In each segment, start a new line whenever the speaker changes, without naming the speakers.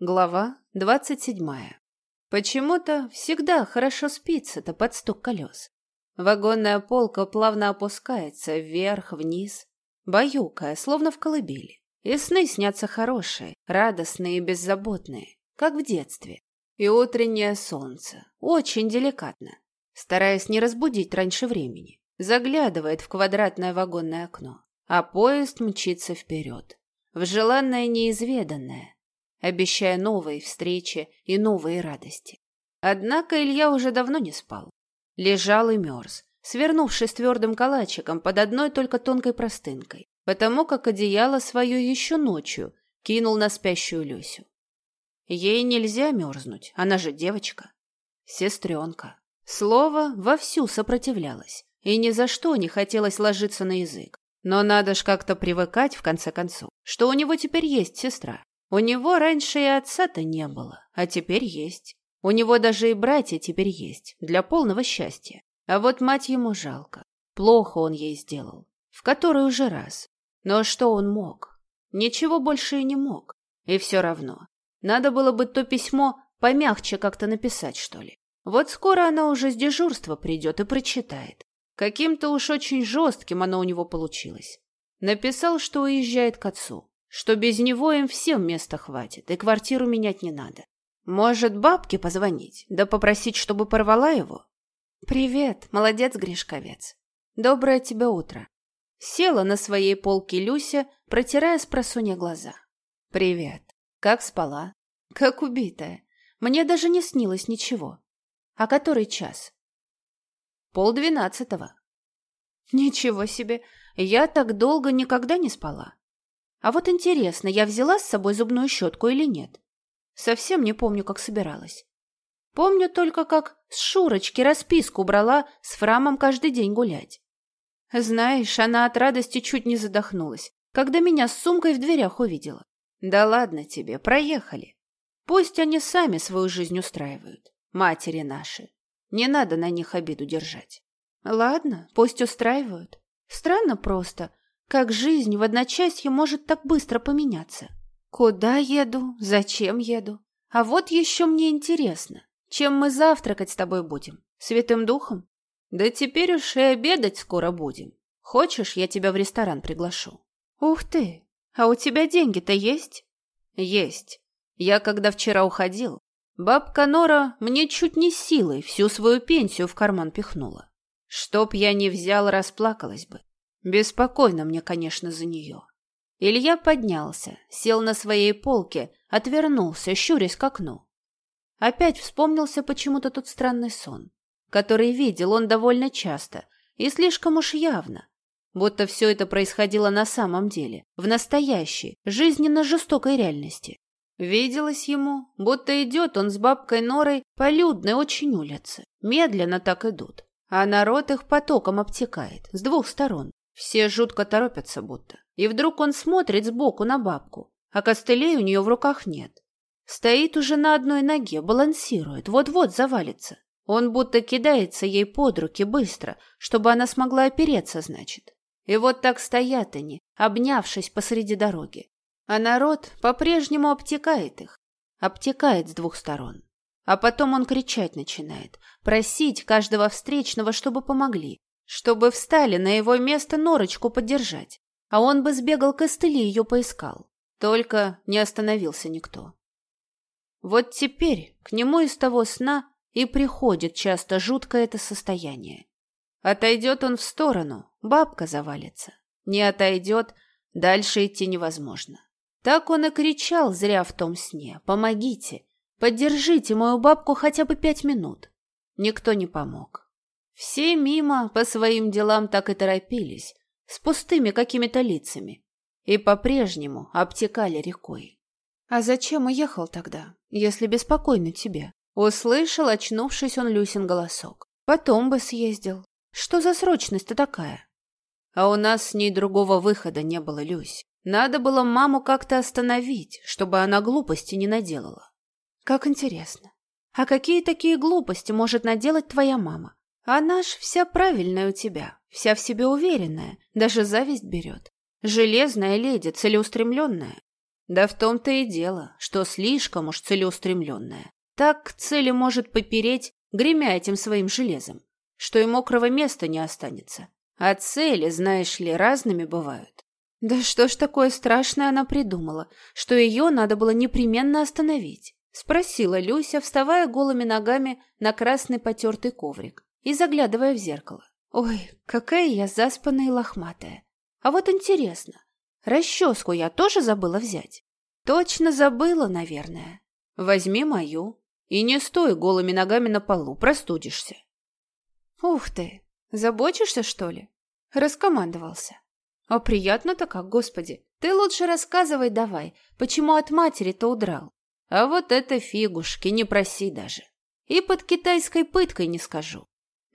Глава двадцать седьмая. Почему-то всегда хорошо спится-то под стук колес. Вагонная полка плавно опускается вверх-вниз, баюкая, словно в колыбели. И сны снятся хорошие, радостные и беззаботные, как в детстве. И утреннее солнце, очень деликатно, стараясь не разбудить раньше времени, заглядывает в квадратное вагонное окно, а поезд мчится вперед, в желанное неизведанное, обещая новые встречи и новые радости. Однако Илья уже давно не спал. Лежал и мерз, свернувшись твердым калачиком под одной только тонкой простынкой, потому как одеяло свое еще ночью кинул на спящую Люсю. Ей нельзя мерзнуть, она же девочка. Сестренка. Слово вовсю сопротивлялось, и ни за что не хотелось ложиться на язык. Но надо ж как-то привыкать, в конце концов, что у него теперь есть сестра. У него раньше и отца-то не было, а теперь есть. У него даже и братья теперь есть, для полного счастья. А вот мать ему жалко. Плохо он ей сделал. В который уже раз. Но что он мог? Ничего больше и не мог. И все равно. Надо было бы то письмо помягче как-то написать, что ли. Вот скоро она уже с дежурства придет и прочитает. Каким-то уж очень жестким оно у него получилось. Написал, что уезжает к отцу что без него им всем места хватит, и квартиру менять не надо. Может, бабке позвонить, да попросить, чтобы порвала его? Привет, молодец, Гришковец. Доброе тебе утро. Села на своей полке Люся, протирая с просунья глаза. Привет. Как спала? Как убитая. Мне даже не снилось ничего. А который час? Полдвенадцатого. Ничего себе, я так долго никогда не спала. А вот интересно, я взяла с собой зубную щетку или нет? Совсем не помню, как собиралась. Помню только, как с Шурочки расписку брала с Фрамом каждый день гулять. Знаешь, она от радости чуть не задохнулась, когда меня с сумкой в дверях увидела. Да ладно тебе, проехали. Пусть они сами свою жизнь устраивают, матери наши. Не надо на них обиду держать. Ладно, пусть устраивают. Странно просто, как жизнь в одночасье может так быстро поменяться? Куда еду? Зачем еду? А вот еще мне интересно, чем мы завтракать с тобой будем? Святым духом? Да теперь уж и обедать скоро будем. Хочешь, я тебя в ресторан приглашу? Ух ты! А у тебя деньги-то есть? Есть. Я когда вчера уходил, бабка Нора мне чуть не силой всю свою пенсию в карман пихнула. Чтоб я не взял, расплакалась бы. Беспокойно мне, конечно, за нее. Илья поднялся, сел на своей полке, отвернулся, щурясь к окну. Опять вспомнился почему-то тот странный сон, который видел он довольно часто и слишком уж явно, будто все это происходило на самом деле, в настоящей, жизненно жестокой реальности. Виделось ему, будто идет он с бабкой Норой по людной очень улице. Медленно так идут, а народ их потоком обтекает с двух сторон. Все жутко торопятся будто. И вдруг он смотрит сбоку на бабку, а костылей у нее в руках нет. Стоит уже на одной ноге, балансирует, вот-вот завалится. Он будто кидается ей под руки быстро, чтобы она смогла опереться, значит. И вот так стоят они, обнявшись посреди дороги. А народ по-прежнему обтекает их. Обтекает с двух сторон. А потом он кричать начинает, просить каждого встречного, чтобы помогли, чтобы встали на его место норочку поддержать, а он бы сбегал к Эстели ее поискал. Только не остановился никто. Вот теперь к нему из того сна и приходит часто жуткое это состояние. Отойдет он в сторону, бабка завалится. Не отойдет, дальше идти невозможно. Так он и кричал зря в том сне. «Помогите! Поддержите мою бабку хотя бы пять минут!» Никто не помог. Все мимо по своим делам так и торопились, с пустыми какими-то лицами, и по-прежнему обтекали рекой. «А зачем уехал тогда, если беспокойно тебе?» Услышал, очнувшись он Люсин голосок. «Потом бы съездил. Что за срочность-то такая?» «А у нас с ней другого выхода не было, Люсь. Надо было маму как-то остановить, чтобы она глупости не наделала». «Как интересно. А какие такие глупости может наделать твоя мама? Она ж вся правильная у тебя, вся в себе уверенная, даже зависть берет. Железная леди, целеустремленная. Да в том-то и дело, что слишком уж целеустремленная. Так цели может попереть, гремя этим своим железом, что и мокрого места не останется. А цели, знаешь ли, разными бывают. Да что ж такое страшное она придумала, что ее надо было непременно остановить? Спросила Люся, вставая голыми ногами на красный потертый коврик и заглядывая в зеркало. Ой, какая я заспанная и лохматая. А вот интересно, расческу я тоже забыла взять? Точно забыла, наверное. Возьми мою и не стой голыми ногами на полу, простудишься. Ух ты, забочишься, что ли? Раскомандовался. А приятно-то как, господи. Ты лучше рассказывай давай, почему от матери-то удрал. А вот это фигушки, не проси даже. И под китайской пыткой не скажу.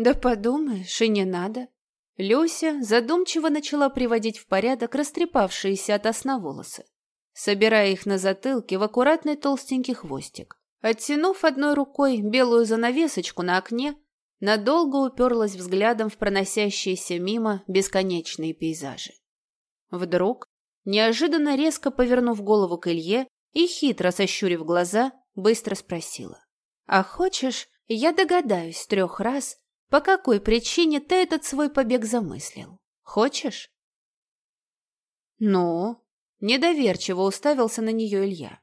Да подумаешь, и не надо. Люся задумчиво начала приводить в порядок растрепавшиеся от сна волосы, собирая их на затылке в аккуратный толстенький хвостик. Оттянув одной рукой белую занавесочку на окне, надолго уперлась взглядом в проносящиеся мимо бесконечные пейзажи. Вдруг, неожиданно резко повернув голову к Илье и хитро сощурив глаза, быстро спросила. «А хочешь, я догадаюсь трех раз, по какой причине ты этот свой побег замыслил? Хочешь?» «Ну?» — недоверчиво уставился на нее Илья.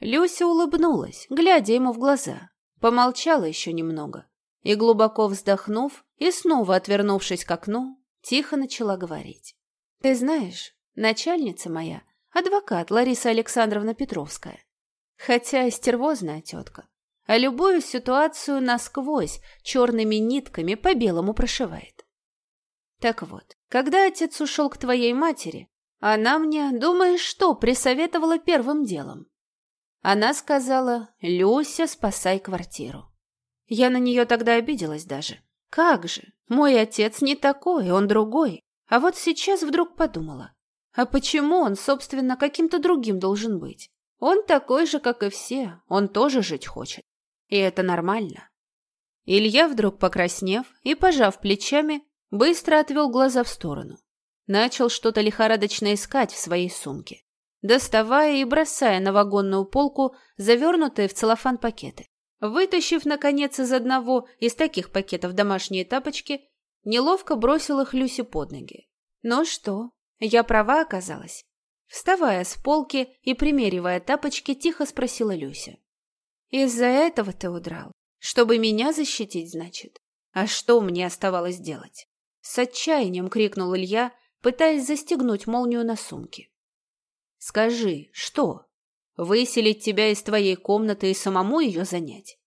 Люся улыбнулась, глядя ему в глаза, помолчала еще немного и, глубоко вздохнув и снова отвернувшись к окну, тихо начала говорить. Ты знаешь, начальница моя — адвокат Лариса Александровна Петровская. Хотя стервозная тетка, а любую ситуацию насквозь черными нитками по белому прошивает. Так вот, когда отец ушел к твоей матери, она мне, думаешь, что присоветовала первым делом? Она сказала, Люся, спасай квартиру. Я на нее тогда обиделась даже. Как же, мой отец не такой, он другой. А вот сейчас вдруг подумала, а почему он, собственно, каким-то другим должен быть? Он такой же, как и все, он тоже жить хочет. И это нормально. Илья, вдруг покраснев и пожав плечами, быстро отвел глаза в сторону. Начал что-то лихорадочно искать в своей сумке, доставая и бросая на вагонную полку завернутые в целлофан пакеты. Вытащив, наконец, из одного из таких пакетов домашние тапочки, Неловко бросил их Люси под ноги. «Ну что, я права оказалась?» Вставая с полки и примеривая тапочки, тихо спросила Люся. «Из-за этого ты удрал? Чтобы меня защитить, значит? А что мне оставалось делать?» С отчаянием крикнул Илья, пытаясь застегнуть молнию на сумке. «Скажи, что? Выселить тебя из твоей комнаты и самому ее занять?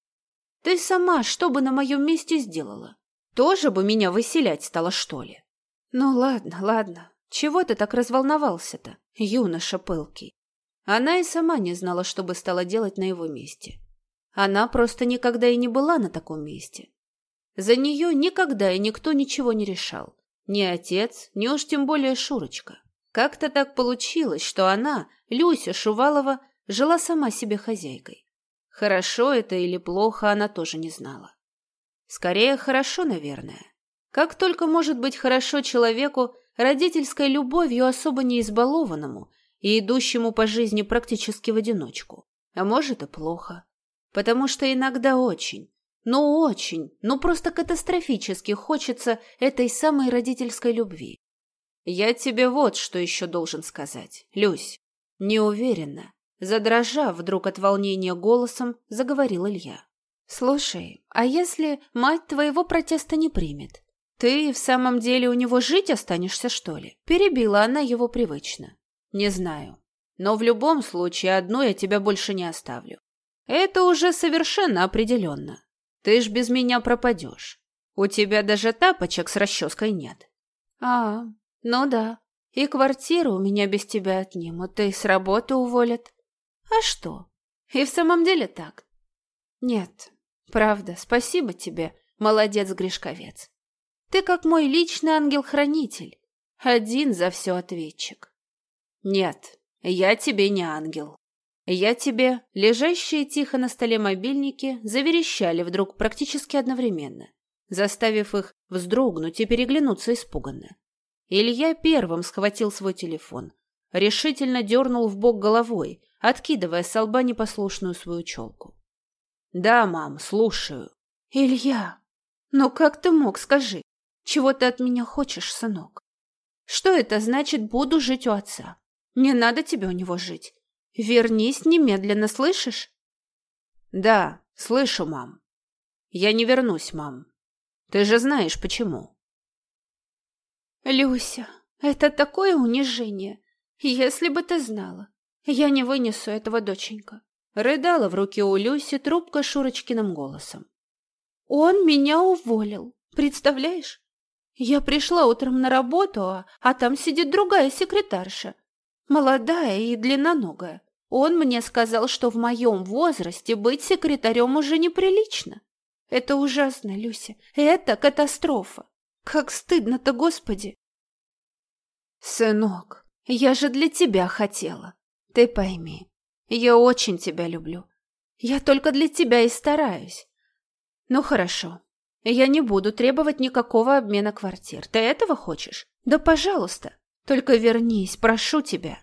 Ты сама что бы на моем месте сделала? Тоже бы меня выселять стало, что ли? Ну ладно, ладно. Чего ты так разволновался-то, юноша пылкий? Она и сама не знала, что бы стала делать на его месте. Она просто никогда и не была на таком месте. За нее никогда и никто ничего не решал. Ни отец, ни уж тем более Шурочка. Как-то так получилось, что она, Люся Шувалова, жила сама себе хозяйкой. Хорошо это или плохо, она тоже не знала. Скорее, хорошо, наверное. Как только может быть хорошо человеку, родительской любовью особо не избалованному и идущему по жизни практически в одиночку. А может и плохо. Потому что иногда очень, ну очень, ну просто катастрофически хочется этой самой родительской любви. Я тебе вот что еще должен сказать, Люсь. Неуверенно, задрожав вдруг от волнения голосом, заговорил Илья. «Слушай, а если мать твоего протеста не примет? Ты в самом деле у него жить останешься, что ли?» Перебила она его привычно. «Не знаю. Но в любом случае одну я тебя больше не оставлю. Это уже совершенно определенно. Ты ж без меня пропадешь. У тебя даже тапочек с расческой нет». «А, ну да. И квартиру у меня без тебя отнимут, и с работы уволят. А что? И в самом деле так?» «Нет, Правда, спасибо тебе, молодец Гришковец. Ты как мой личный ангел-хранитель. Один за все ответчик. Нет, я тебе не ангел. Я тебе, лежащие тихо на столе мобильники, заверещали вдруг практически одновременно, заставив их вздрогнуть и переглянуться испуганно. Илья первым схватил свой телефон, решительно дернул в бок головой, откидывая с лба непослушную свою челку. «Да, мам, слушаю». «Илья, ну как ты мог, скажи? Чего ты от меня хочешь, сынок? Что это значит «буду жить у отца»? Не надо тебе у него жить. Вернись немедленно, слышишь?» «Да, слышу, мам. Я не вернусь, мам. Ты же знаешь, почему». «Люся, это такое унижение. Если бы ты знала. Я не вынесу этого, доченька». Рыдала в руке у Люси трубка Шурочкиным голосом. «Он меня уволил. Представляешь? Я пришла утром на работу, а, а там сидит другая секретарша. Молодая и длинноногая. Он мне сказал, что в моем возрасте быть секретарем уже неприлично. Это ужасно, Люся. Это катастрофа. Как стыдно-то, Господи. Сынок, я же для тебя хотела. Ты пойми, я очень тебя люблю. Я только для тебя и стараюсь. Ну хорошо, я не буду требовать никакого обмена квартир. Ты этого хочешь? Да пожалуйста. Только вернись, прошу тебя.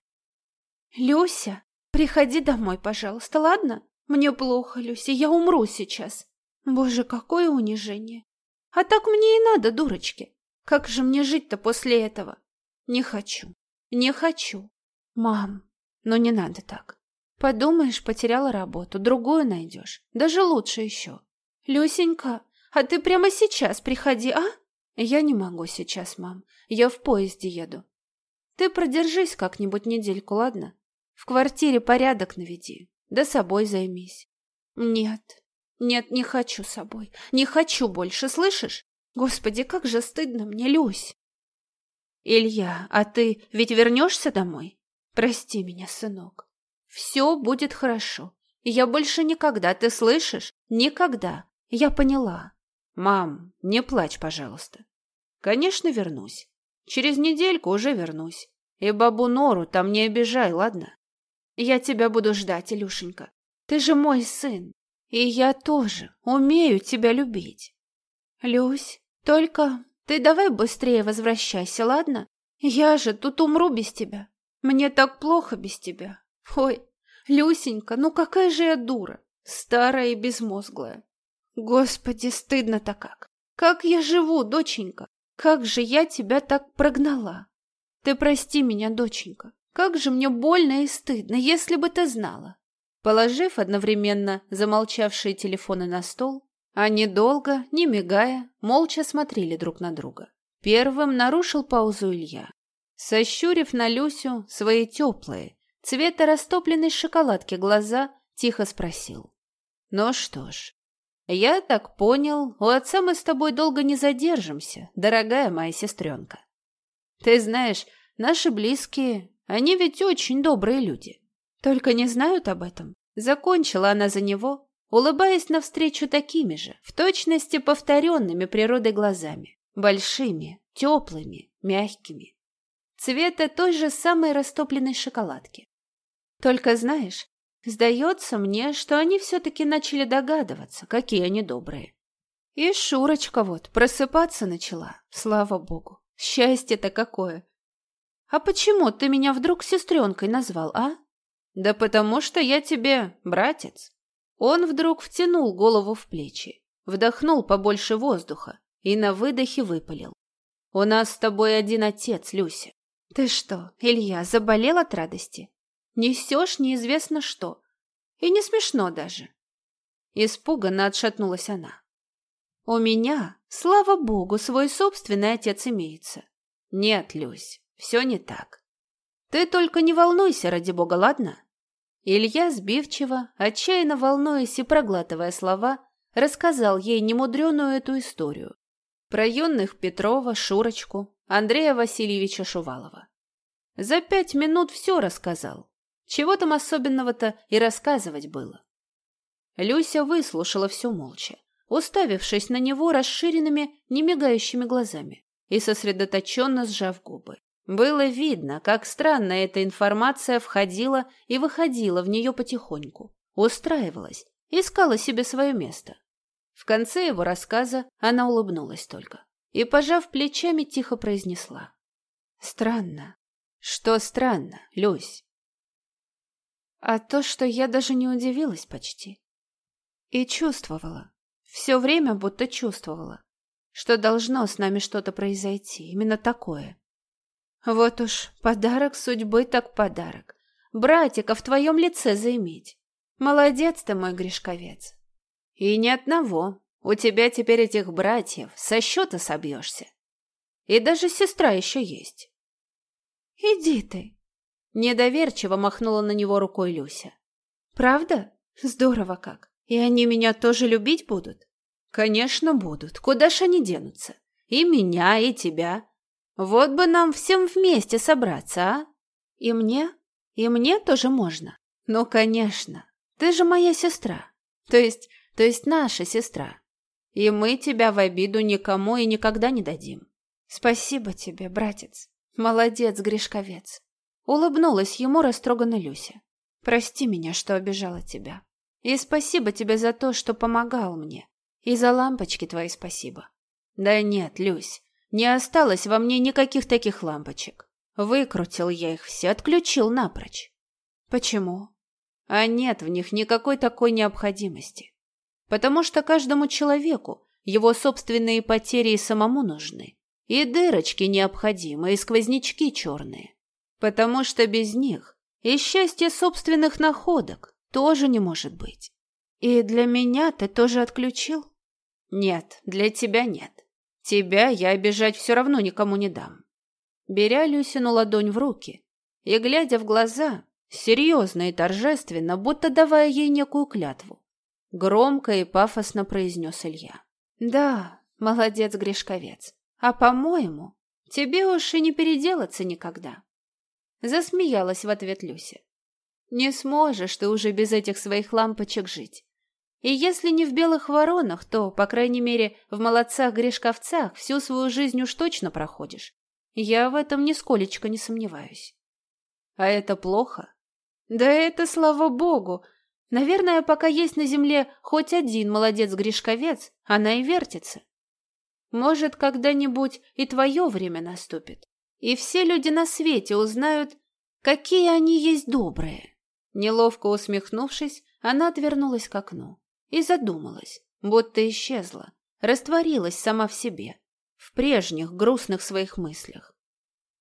Люся, приходи домой, пожалуйста, ладно? Мне плохо, Люся, я умру сейчас. Боже, какое унижение. А так мне и надо, дурочки. Как же мне жить-то после этого? Не хочу, не хочу. Мам, ну не надо так. Подумаешь, потеряла работу, другую найдешь. Даже лучше еще. Люсенька, а ты прямо сейчас приходи, а? Я не могу сейчас, мам. Я в поезде еду. Ты продержись как-нибудь недельку, ладно? В квартире порядок наведи. Да собой займись. Нет, нет, не хочу собой. Не хочу больше, слышишь? Господи, как же стыдно мне, Люсь. Илья, а ты ведь вернешься домой? Прости меня, сынок. Все будет хорошо. Я больше никогда, ты слышишь? Никогда. Я поняла. Мам, не плачь, пожалуйста. Конечно, вернусь. Через недельку уже вернусь. И бабу Нору там не обижай, ладно? Я тебя буду ждать, Илюшенька. Ты же мой сын. И я тоже умею тебя любить. Люсь, только ты давай быстрее возвращайся, ладно? Я же тут умру без тебя. Мне так плохо без тебя. Ой, Люсенька, ну какая же я дура. Старая и безмозглая. Господи, стыдно-то как. Как я живу, доченька? Как же я тебя так прогнала? Ты прости меня, доченька. Как же мне больно и стыдно, если бы ты знала. Положив одновременно замолчавшие телефоны на стол, они долго, не мигая, молча смотрели друг на друга. Первым нарушил паузу Илья. Сощурив на Люсю свои теплые, цвета растопленной шоколадки глаза, тихо спросил. «Ну что ж, «Я так понял, у отца мы с тобой долго не задержимся, дорогая моя сестренка. Ты знаешь, наши близкие, они ведь очень добрые люди. Только не знают об этом». Закончила она за него, улыбаясь навстречу такими же, в точности повторенными природой глазами, большими, теплыми, мягкими. Цвета той же самой растопленной шоколадки. Только знаешь, Сдается мне, что они все-таки начали догадываться, какие они добрые. И Шурочка вот просыпаться начала, слава богу. Счастье-то какое! А почему ты меня вдруг сестренкой назвал, а? Да потому что я тебе братец. Он вдруг втянул голову в плечи, вдохнул побольше воздуха и на выдохе выпалил. У нас с тобой один отец, Люся. Ты что, Илья, заболел от радости? Несешь неизвестно что. И не смешно даже. Испуганно отшатнулась она. У меня, слава богу, свой собственный отец имеется. Нет, Люсь, все не так. Ты только не волнуйся, ради бога, ладно? Илья сбивчиво, отчаянно волнуясь и проглатывая слова, рассказал ей немудреную эту историю. Про юных Петрова, Шурочку, Андрея Васильевича Шувалова. За пять минут все рассказал, чего там особенного-то и рассказывать было? Люся выслушала все молча, уставившись на него расширенными, немигающими глазами и сосредоточенно сжав губы. Было видно, как странно эта информация входила и выходила в нее потихоньку, устраивалась, искала себе свое место. В конце его рассказа она улыбнулась только и, пожав плечами, тихо произнесла. «Странно. Что странно, Люсь? А то, что я даже не удивилась почти. И чувствовала. Все время будто чувствовала, что должно с нами что-то произойти, именно такое. Вот уж подарок судьбы так подарок. Братика в твоем лице заиметь. Молодец ты, мой грешковец. И ни одного. У тебя теперь этих братьев со счета собьешься. И даже сестра еще есть. Иди ты. Недоверчиво махнула на него рукой Люся. Правда? Здорово как. И они меня тоже любить будут? Конечно, будут. Куда ж они денутся? И меня, и тебя. Вот бы нам всем вместе собраться, а? И мне? И мне тоже можно? Ну, конечно. Ты же моя сестра. То есть, то есть наша сестра. И мы тебя в обиду никому и никогда не дадим. Спасибо тебе, братец. Молодец, Гришковец. Улыбнулась ему растроганно Люся. Прости меня, что обижала тебя. И спасибо тебе за то, что помогал мне. И за лампочки твои спасибо. Да нет, Люсь, не осталось во мне никаких таких лампочек. Выкрутил я их все, отключил напрочь. Почему? А нет в них никакой такой необходимости. Потому что каждому человеку его собственные потери и самому нужны. И дырочки необходимы, и сквознячки черные. Потому что без них и счастье собственных находок тоже не может быть. И для меня ты тоже отключил? Нет, для тебя нет. Тебя я обижать все равно никому не дам. Беря Люсину ладонь в руки и глядя в глаза, серьезно и торжественно, будто давая ей некую клятву, громко и пафосно произнес Илья. Да, молодец, Гришковец. А по-моему, тебе уж и не переделаться никогда. Засмеялась в ответ Люся. Не сможешь ты уже без этих своих лампочек жить. И если не в белых воронах, то, по крайней мере, в молодцах-грешковцах всю свою жизнь уж точно проходишь. Я в этом нисколечко не сомневаюсь. А это плохо? Да это слава богу. Наверное, пока есть на земле хоть один молодец-грешковец, она и вертится. Может, когда-нибудь и твое время наступит. И все люди на свете узнают, какие они есть добрые. Неловко усмехнувшись, она отвернулась к окну и задумалась, будто исчезла, растворилась сама в себе, в прежних грустных своих мыслях.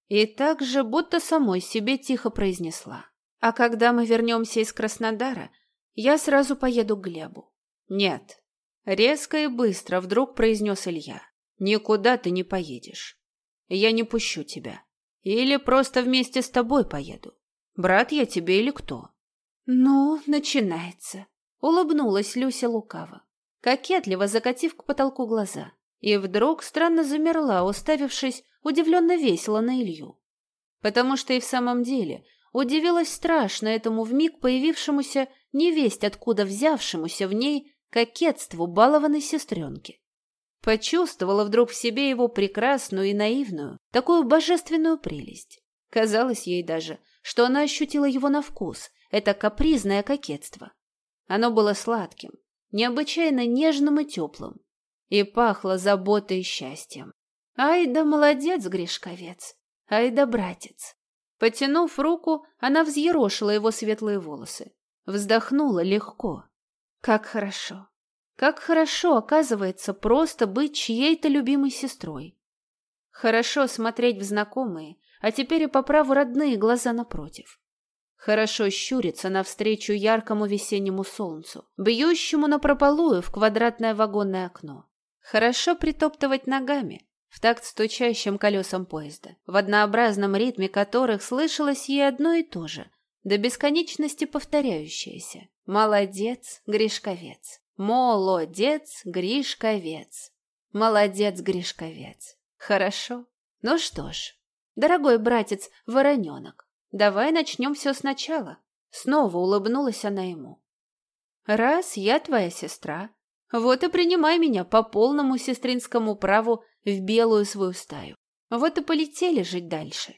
И так же, будто самой себе тихо произнесла. «А когда мы вернемся из Краснодара, я сразу поеду к Глебу». «Нет», — резко и быстро вдруг произнес Илья. «Никуда ты не поедешь. Я не пущу тебя. Или просто вместе с тобой поеду. Брат я тебе или кто?» «Ну, начинается», — улыбнулась Люся лукаво, кокетливо закатив к потолку глаза. И вдруг странно замерла, уставившись удивленно весело на Илью. Потому что и в самом деле удивилась страшно этому вмиг появившемуся, невесть откуда взявшемуся в ней кокетству балованной сестренки. Почувствовала вдруг в себе его прекрасную и наивную, такую божественную прелесть. Казалось ей даже, что она ощутила его на вкус, это капризное кокетство. Оно было сладким, необычайно нежным и теплым, и пахло заботой и счастьем. Ай да молодец, Гришковец! Ай да братец! Потянув руку, она взъерошила его светлые волосы. Вздохнула легко. Как хорошо! Как хорошо, оказывается, просто быть чьей-то любимой сестрой. Хорошо смотреть в знакомые, а теперь и по праву родные глаза напротив. Хорошо щурится навстречу яркому весеннему солнцу, бьющему напропалую в квадратное вагонное окно. Хорошо притоптывать ногами, в такт стучащим колесам поезда, в однообразном ритме которых слышалось ей одно и то же, до бесконечности повторяющееся. «Молодец, Гришковец! Молодец, Гришковец! Молодец, Гришковец! Хорошо? Ну что ж, дорогой братец Вороненок, давай начнем все сначала». Снова улыбнулась она ему. «Раз я твоя сестра, вот и принимай меня по полному сестринскому праву в белую свою стаю. Вот и полетели жить дальше.